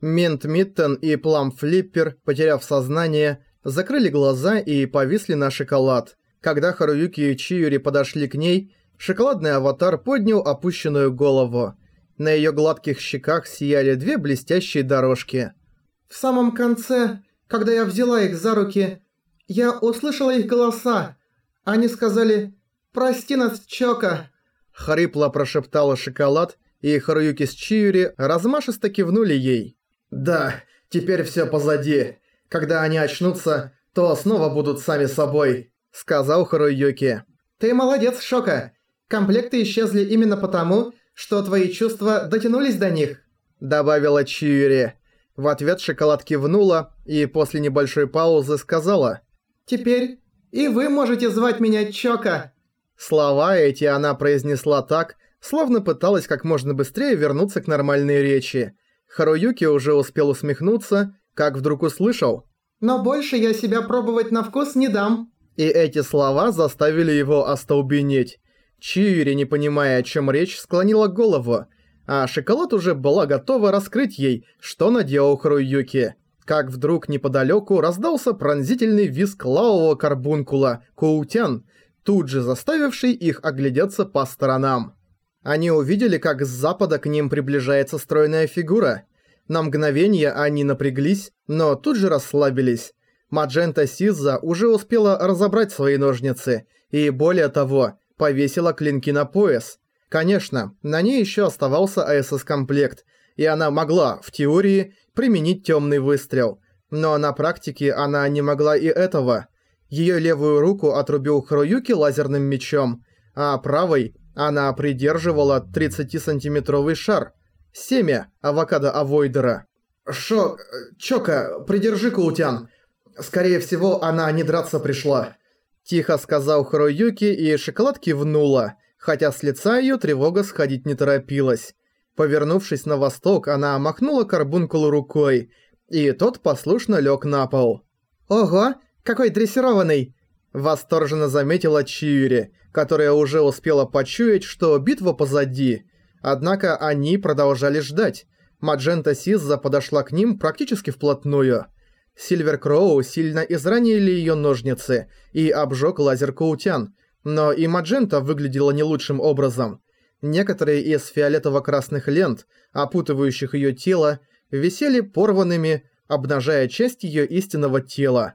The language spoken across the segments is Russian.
Минт Миттен и Плам Флиппер, потеряв сознание, закрыли глаза и повисли на шоколад. Когда Харуюки и Чиюри подошли к ней, шоколадный аватар поднял опущенную голову. На её гладких щеках сияли две блестящие дорожки. В самом конце, когда я взяла их за руки, я услышала их голоса. Они сказали «Прости нас, Чока». Хрипло прошептала шоколад, и Харуюки с Чиюри размашисто кивнули ей. «Да, теперь всё позади. Когда они очнутся, то снова будут сами собой», — сказал Харуюки. «Ты молодец, Шока. Комплекты исчезли именно потому, что твои чувства дотянулись до них», — добавила Чиюри. В ответ шоколад кивнула и после небольшой паузы сказала. «Теперь и вы можете звать меня Чока». Слова эти она произнесла так, словно пыталась как можно быстрее вернуться к нормальной речи. Харуюки уже успел усмехнуться, как вдруг услышал. «Но больше я себя пробовать на вкус не дам». И эти слова заставили его остолбенеть. Чиури, не понимая, о чем речь, склонила голову, а шоколад уже была готова раскрыть ей, что наделал Харуюки. Как вдруг неподалеку раздался пронзительный визг лавового карбункула Коутян, тут же заставивший их оглядеться по сторонам. Они увидели, как с запада к ним приближается стройная фигура. На мгновение они напряглись, но тут же расслабились. Маджента Сиза уже успела разобрать свои ножницы и, более того, повесила клинки на пояс. Конечно, на ней еще оставался АСС-комплект, и она могла, в теории, применить темный выстрел. Но на практике она не могла и этого. Ее левую руку отрубил Хруюки лазерным мечом, а правой она придерживала 30-сантиметровый шар. Семя авокадо-авойдера. «Шо... Чока, придержи Каутян. Скорее всего, она не драться пришла». Тихо сказал Харуюки, и шоколад кивнула, хотя с лица её тревога сходить не торопилась. Повернувшись на восток, она махнула карбункулу рукой, и тот послушно лёг на пол. «Ого, какой дрессированный!» Восторженно заметила Чиури, которая уже успела почуять, что битва позади. Однако они продолжали ждать. Маджента Сизза подошла к ним практически вплотную. Сильвер Кроу сильно изранили ее ножницы и обжег лазер Коутян, но и Маджента выглядела не лучшим образом. Некоторые из фиолетово-красных лент, опутывающих ее тело, висели порванными, обнажая часть ее истинного тела.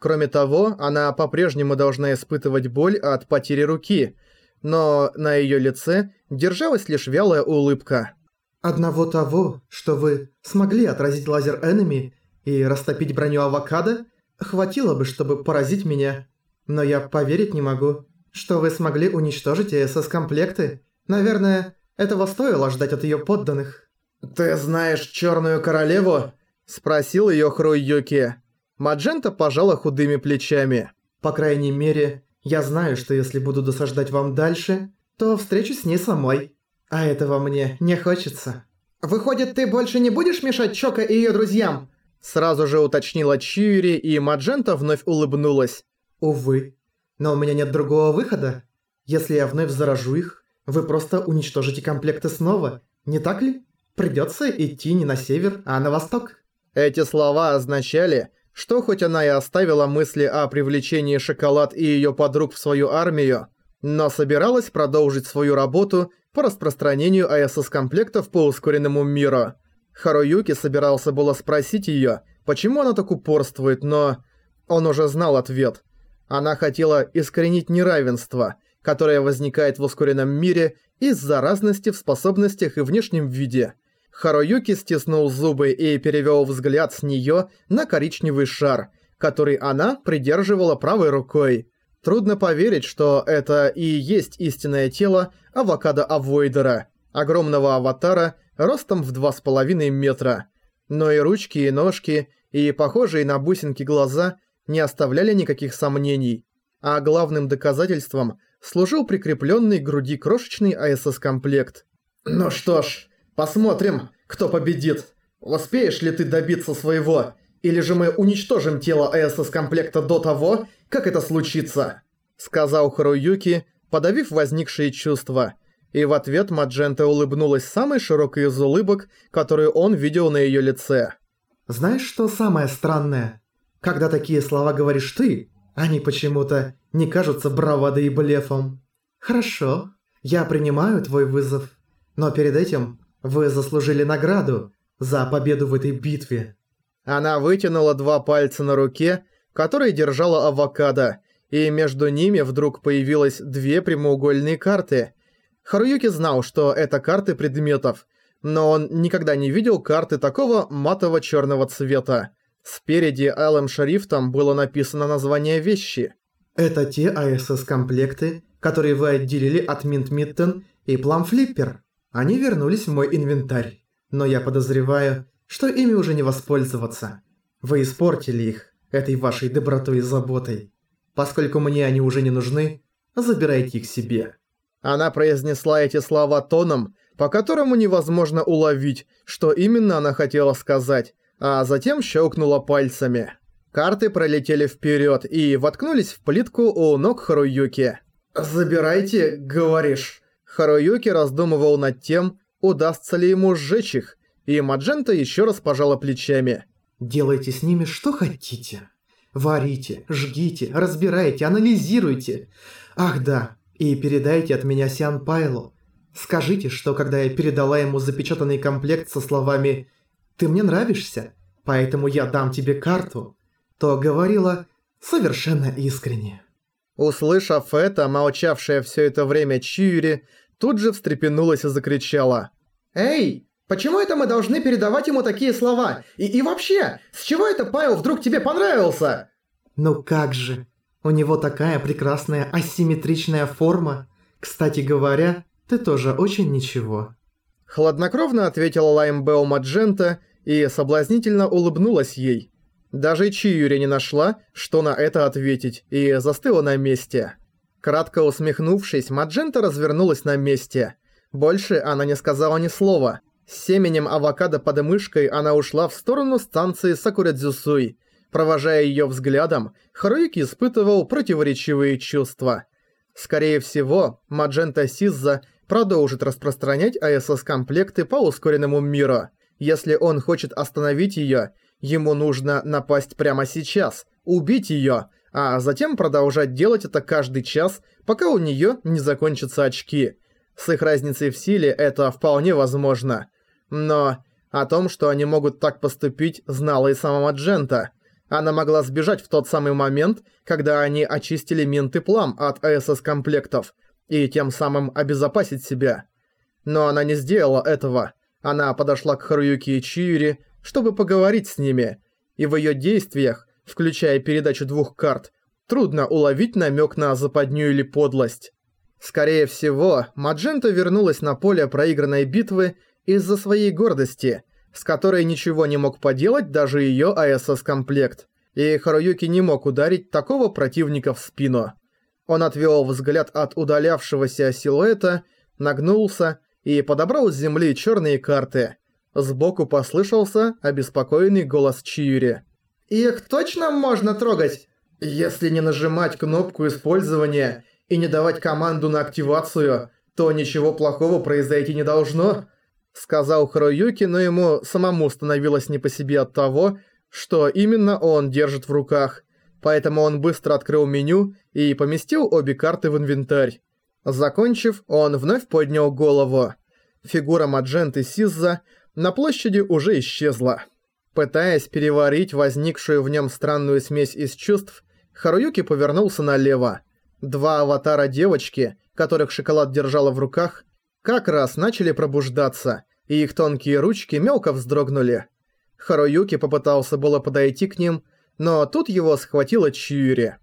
Кроме того, она по-прежнему должна испытывать боль от потери руки, но на ее лице держалась лишь вялая улыбка. «Одного того, что вы смогли отразить лазер Эннами и растопить броню авокадо, хватило бы, чтобы поразить меня. Но я поверить не могу, что вы смогли уничтожить СС-комплекты. Наверное, этого стоило ждать от ее подданных». «Ты знаешь Черную Королеву?» – спросил ее Хруюки. Маджента пожала худыми плечами. «По крайней мере, я знаю, что если буду досаждать вам дальше, то встречусь с ней самой. А этого мне не хочется». «Выходит, ты больше не будешь мешать Чока и её друзьям?» Сразу же уточнила Чиури, и Маджента вновь улыбнулась. «Увы. Но у меня нет другого выхода. Если я вновь заражу их, вы просто уничтожите комплекты снова, не так ли? Придётся идти не на север, а на восток». Эти слова означали, что хоть она и оставила мысли о привлечении Шоколад и её подруг в свою армию, но собиралась продолжить свою работу по распространению АСС-комплектов по ускоренному миру. Харуюки собирался было спросить её, почему она так упорствует, но... Он уже знал ответ. Она хотела искоренить неравенство, которое возникает в ускоренном мире из-за разности в способностях и внешнем виде – Харуюки стиснул зубы и перевёл взгляд с неё на коричневый шар, который она придерживала правой рукой. Трудно поверить, что это и есть истинное тело авокадо-авойдера, огромного аватара ростом в 2,5 метра. Но и ручки, и ножки, и похожие на бусинки глаза не оставляли никаких сомнений. А главным доказательством служил прикреплённый к груди крошечный АСС-комплект. «Ну что ж», Посмотрим, кто победит. Успеешь ли ты добиться своего? Или же мы уничтожим тело АСС-комплекта до того, как это случится?» Сказал Харуюки, подавив возникшие чувства. И в ответ Маджента улыбнулась самой широкой из улыбок, которую он видел на её лице. Знаешь, что самое странное? Когда такие слова говоришь ты, они почему-то не кажутся бравадой и блефом. Хорошо, я принимаю твой вызов. Но перед этим вы заслужили награду за победу в этой битве. Она вытянула два пальца на руке, которые держала авокадо, и между ними вдруг появилось две прямоугольные карты. Харуюки знал, что это карты предметов, но он никогда не видел карты такого матово-черного цвета. Спереди алым шрифтом было написано название вещи. Это те АСС-комплекты, которые вы отделили от Минт Миттен и Плам Флиппер. Они вернулись в мой инвентарь, но я подозреваю, что ими уже не воспользоваться. Вы испортили их этой вашей добротой и заботой. Поскольку мне они уже не нужны, забирайте их себе. Она произнесла эти слова тоном, по которому невозможно уловить, что именно она хотела сказать, а затем щелкнула пальцами. Карты пролетели вперед и воткнулись в плитку у ног Харуюки. «Забирайте, говоришь?» Харуюки раздумывал над тем, удастся ли ему сжечь их, и Маджента еще раз пожала плечами. «Делайте с ними что хотите. Варите, жгите, разбирайте, анализируйте. Ах да, и передайте от меня Сиан Пайлу. Скажите, что когда я передала ему запечатанный комплект со словами «Ты мне нравишься, поэтому я дам тебе карту», то говорила совершенно искренне. Услышав это, молчавшая все это время Чиури тут же встрепенулась и закричала. «Эй, почему это мы должны передавать ему такие слова? И, и вообще, с чего это Пайл вдруг тебе понравился?» «Ну как же, у него такая прекрасная асимметричная форма. Кстати говоря, ты тоже очень ничего». Хладнокровно ответила Лаймбео Маджента и соблазнительно улыбнулась ей. Даже Чиюри не нашла, что на это ответить, и застыла на месте. Кратко усмехнувшись, Маджента развернулась на месте. Больше она не сказала ни слова. С семенем авокадо под мышкой она ушла в сторону станции Сакурадзюсуй, Провожая её взглядом, Харуюки испытывал противоречивые чувства. Скорее всего, Маджента Сизза продолжит распространять АСС-комплекты по ускоренному миру. Если он хочет остановить её, ему нужно напасть прямо сейчас, убить её, а затем продолжать делать это каждый час, пока у неё не закончатся очки. С их разницей в силе это вполне возможно. Но о том, что они могут так поступить, знала и сама Маджента – она могла сбежать в тот самый момент, когда они очистили минты плам от АСС-комплектов, и тем самым обезопасить себя. Но она не сделала этого. Она подошла к Харуюки и Чиури, чтобы поговорить с ними, и в её действиях, включая передачу двух карт, трудно уловить намёк на западню или подлость. Скорее всего, Маджента вернулась на поле проигранной битвы из-за своей гордости – с которой ничего не мог поделать даже её АСС-комплект, и Харуюки не мог ударить такого противника в спину. Он отвёл взгляд от удалявшегося силуэта, нагнулся и подобрал с земли чёрные карты. Сбоку послышался обеспокоенный голос Чиюри. «Их точно можно трогать? Если не нажимать кнопку использования и не давать команду на активацию, то ничего плохого произойти не должно?» Сказал Харуюки, но ему самому становилось не по себе от того, что именно он держит в руках. Поэтому он быстро открыл меню и поместил обе карты в инвентарь. Закончив, он вновь поднял голову. Фигура Мадженты Сизза на площади уже исчезла. Пытаясь переварить возникшую в нем странную смесь из чувств, Харуюки повернулся налево. Два аватара девочки, которых шоколад держала в руках, как раз начали пробуждаться, и их тонкие ручки мелко вздрогнули. Харуюки попытался было подойти к ним, но тут его схватила Чьюри.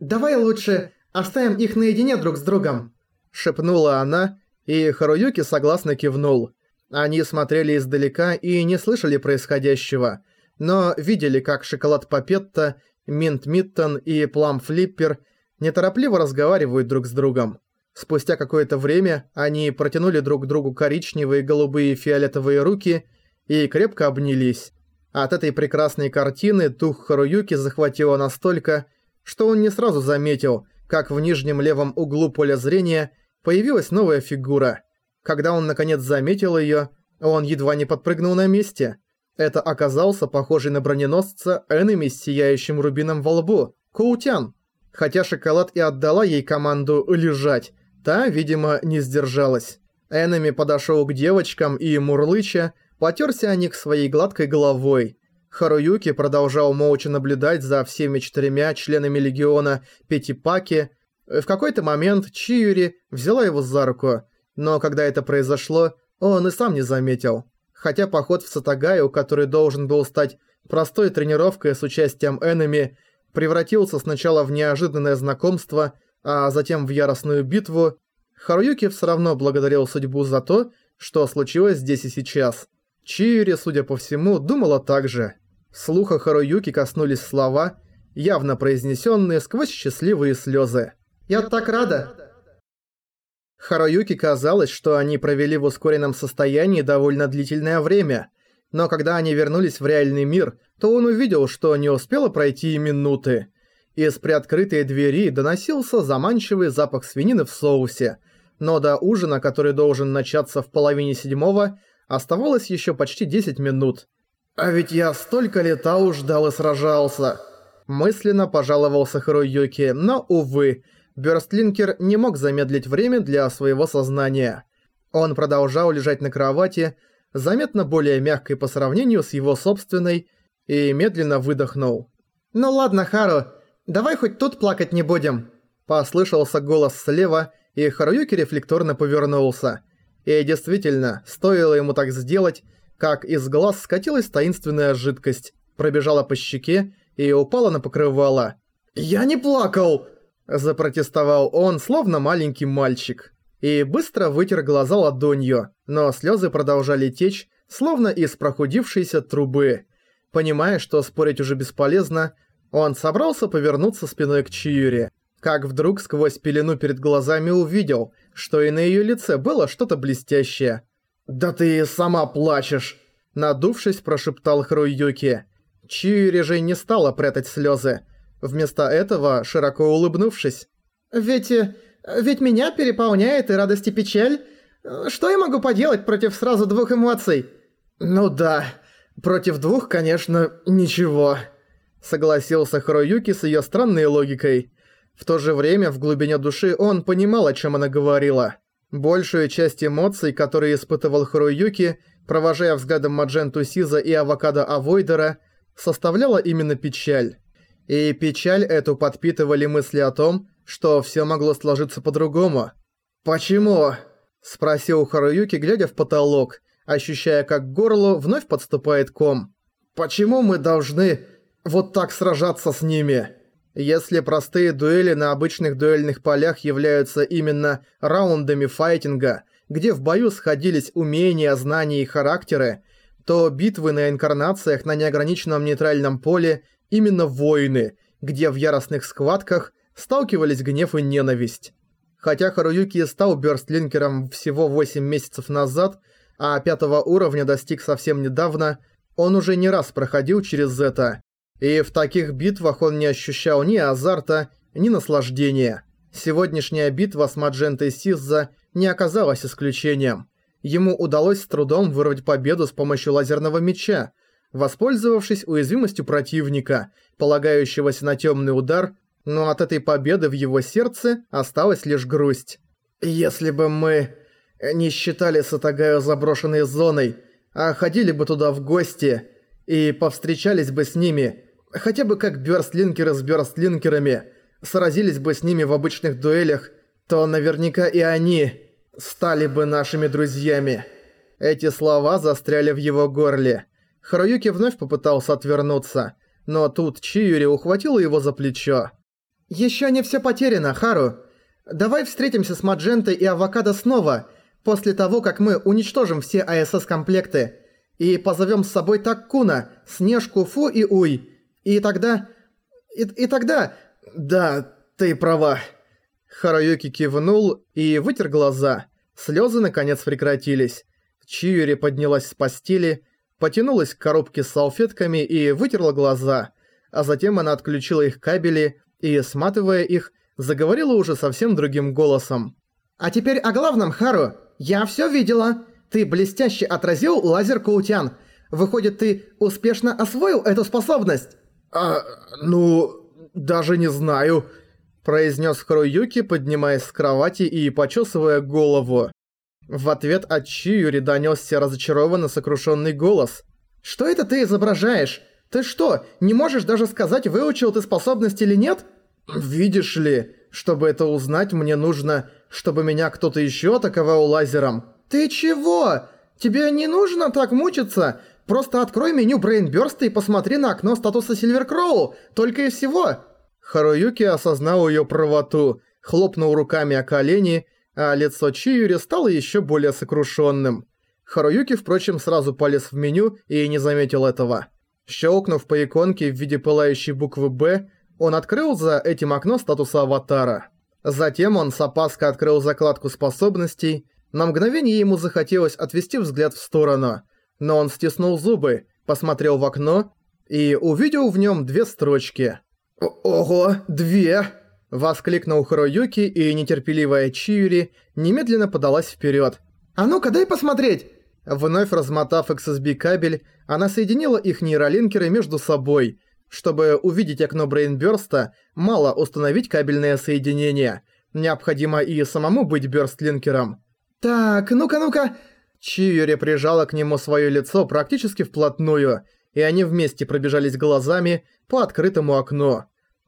«Давай лучше оставим их наедине друг с другом», – шепнула она, и Харуюки согласно кивнул. Они смотрели издалека и не слышали происходящего, но видели, как Шоколад Папетта, Минт Миттон и Плам Флиппер неторопливо разговаривают друг с другом. Спустя какое-то время они протянули друг другу коричневые, голубые и фиолетовые руки и крепко обнялись. От этой прекрасной картины дух Харуюки захватило настолько, что он не сразу заметил, как в нижнем левом углу поля зрения появилась новая фигура. Когда он наконец заметил её, он едва не подпрыгнул на месте. Это оказался похожий на броненосца энеми с сияющим рубином во лбу, Коутян. Хотя Шоколад и отдала ей команду «лежать», та, видимо, не сдержалась. Энеми подошёл к девочкам и, мурлыча, потёрся о них своей гладкой головой. Харуюки продолжал молча наблюдать за всеми четырьмя членами Легиона Пятипаки. В какой-то момент Чиюри взяла его за руку, но когда это произошло, он и сам не заметил. Хотя поход в Сатагаю, который должен был стать простой тренировкой с участием Эннами, превратился сначала в неожиданное знакомство, а затем в яростную битву, Харуюки все равно благодарил судьбу за то, что случилось здесь и сейчас. Чиури, судя по всему, думала так же. Слуха Харуюки коснулись слова, явно произнесенные сквозь счастливые слезы. «Я так рада!» Харуюки казалось, что они провели в ускоренном состоянии довольно длительное время, но когда они вернулись в реальный мир, то он увидел, что не успело пройти и минуты. Из приоткрытой двери доносился заманчивый запах свинины в соусе, но до ужина, который должен начаться в половине седьмого, оставалось еще почти 10 минут. «А ведь я столько летал, ждал и сражался!» Мысленно пожаловался Харуюки, но, увы, Бёрстлинкер не мог замедлить время для своего сознания. Он продолжал лежать на кровати, заметно более мягкой по сравнению с его собственной, и медленно выдохнул. «Ну ладно, Хару, давай хоть тут плакать не будем». Послышался голос слева, и Харуюки рефлекторно повернулся. И действительно, стоило ему так сделать, как из глаз скатилась таинственная жидкость, пробежала по щеке и упала на покрывало. «Я не плакал!» Запротестовал он, словно маленький мальчик. И быстро вытер глаза ладонью, но слезы продолжали течь, словно из прохудившейся трубы. Понимая, что спорить уже бесполезно, он собрался повернуться спиной к Чиюре. Как вдруг сквозь пелену перед глазами увидел, что и на её лице было что-то блестящее. «Да ты сама плачешь!» Надувшись, прошептал Хруюки. Чиюри же не стала прятать слезы. Вместо этого, широко улыбнувшись. «Ведь... ведь меня переполняет и радость и печаль. Что я могу поделать против сразу двух эмоций?» «Ну да, против двух, конечно, ничего», — согласился Харуюки с её странной логикой. В то же время в глубине души он понимал, о чем она говорила. Большую часть эмоций, которые испытывал Харуюки, провожая взглядом Мадженту Сиза и Авокадо Авойдера, составляла именно печаль. И печаль эту подпитывали мысли о том, что всё могло сложиться по-другому. «Почему?» – спросил Харуюки, глядя в потолок, ощущая, как к горлу вновь подступает ком. «Почему мы должны вот так сражаться с ними?» Если простые дуэли на обычных дуэльных полях являются именно раундами файтинга, где в бою сходились умения, знания и характеры, то битвы на инкарнациях на неограниченном нейтральном поле именно войны, где в яростных схватках сталкивались гнев и ненависть. Хотя Харуюки стал бёрстлинкером всего 8 месяцев назад, а пятого уровня достиг совсем недавно, он уже не раз проходил через это. И в таких битвах он не ощущал ни азарта, ни наслаждения. Сегодняшняя битва с Маджентой Сизза не оказалась исключением. Ему удалось с трудом вырвать победу с помощью лазерного меча, воспользовавшись уязвимостью противника, полагающегося на темный удар, но от этой победы в его сердце осталась лишь грусть. «Если бы мы не считали Сатагаю заброшенной зоной, а ходили бы туда в гости и повстречались бы с ними, хотя бы как бёрстлинкеры с бёрстлинкерами, сразились бы с ними в обычных дуэлях, то наверняка и они стали бы нашими друзьями». Эти слова застряли в его горле. Харуюки вновь попытался отвернуться, но тут Чиюри ухватила его за плечо. «Ещё не всё потеряно, Хару. Давай встретимся с Маджентой и Авокадо снова, после того, как мы уничтожим все АСС-комплекты, и позовём с собой Таккуна, Снежку, Фу и Уй. И тогда... И, и тогда... Да, ты права». Харуюки кивнул и вытер глаза. Слёзы наконец прекратились. Чиюри поднялась с постели потянулась к коробке с салфетками и вытерла глаза, а затем она отключила их кабели и, сматывая их, заговорила уже совсем другим голосом. «А теперь о главном, Хару. я всё видела. Ты блестяще отразил лазер Каутян. Выходит, ты успешно освоил эту способность?» «А, ну, даже не знаю», – произнес Харуюки, поднимаясь с кровати и почесывая голову. В ответ от Чиюри донёсся разочарованно сокрушённый голос. «Что это ты изображаешь? Ты что, не можешь даже сказать, выучил ты способность или нет?» «Видишь ли, чтобы это узнать, мне нужно, чтобы меня кто-то ещё атаковал лазером». «Ты чего? Тебе не нужно так мучиться. Просто открой меню Брейнбёрста и посмотри на окно статуса Сильверкроу. Только и всего». Харуюки осознал её правоту, хлопнул руками о колени а лицо Чиюри стало еще более сокрушенным. Харуюки, впрочем, сразу полез в меню и не заметил этого. Щелкнув по иконке в виде пылающей буквы «Б», он открыл за этим окно статуса аватара. Затем он с опаской открыл закладку способностей. На мгновение ему захотелось отвести взгляд в сторону. Но он стиснул зубы, посмотрел в окно и увидел в нем две строчки. «Ого, две!» Воскликнул Харуюки, и нетерпеливая Чиури немедленно подалась вперед. «А ну-ка, дай посмотреть!» Вновь размотав XSB кабель, она соединила их нейролинкеры между собой. Чтобы увидеть окно Брейнбёрста, мало установить кабельное соединение. Необходимо и самому быть бёрстлинкером. «Так, ну-ка, ну-ка!» Чиюри прижала к нему своё лицо практически вплотную, и они вместе пробежались глазами по открытому окну.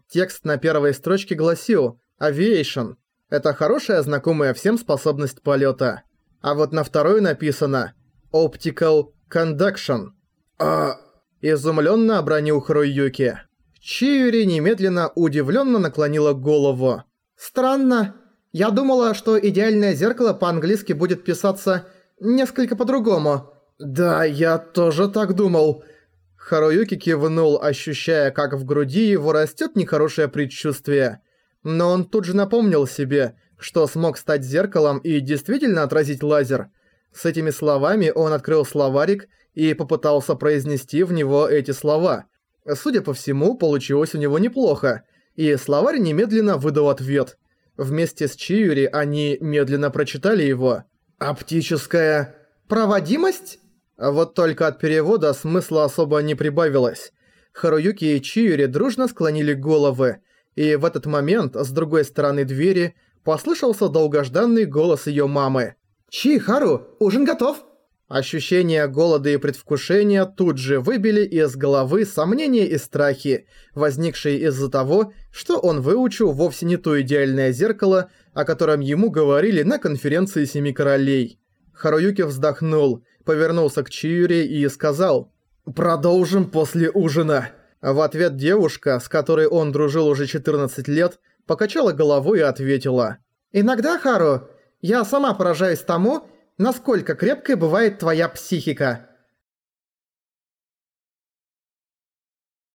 Текст на первой строчке гласил «Aviation». Это хорошая знакомая всем способность полета. А вот на второй написано «Optical Conduction». А... Изумленно обронил Харуюки. Чиюри немедленно удивленно наклонила голову. «Странно. Я думала, что идеальное зеркало по-английски будет писаться несколько по-другому». «Да, я тоже так думал». Харуюки кивнул, ощущая, как в груди его растет нехорошее предчувствие. Но он тут же напомнил себе, что смог стать зеркалом и действительно отразить лазер. С этими словами он открыл словарик и попытался произнести в него эти слова. Судя по всему, получилось у него неплохо, и словарь немедленно выдал ответ. Вместе с Чиюри они медленно прочитали его. «Оптическая проводимость?» Вот только от перевода смысла особо не прибавилось. Харуюки и Чиюри дружно склонили головы, и в этот момент с другой стороны двери послышался долгожданный голос её мамы. «Чи, Хару, ужин готов!» Ощущения голода и предвкушения тут же выбили из головы сомнения и страхи, возникшие из-за того, что он выучил вовсе не то идеальное зеркало, о котором ему говорили на конференции Семи Королей. Харуюки вздохнул – повернулся к Чиюри и сказал «Продолжим после ужина». В ответ девушка, с которой он дружил уже 14 лет, покачала головой и ответила «Иногда, Хару, я сама поражаюсь тому, насколько крепкой бывает твоя психика.